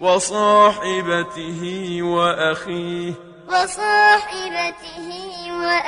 وصاحبته وأخيه. وصاحبته وأخيه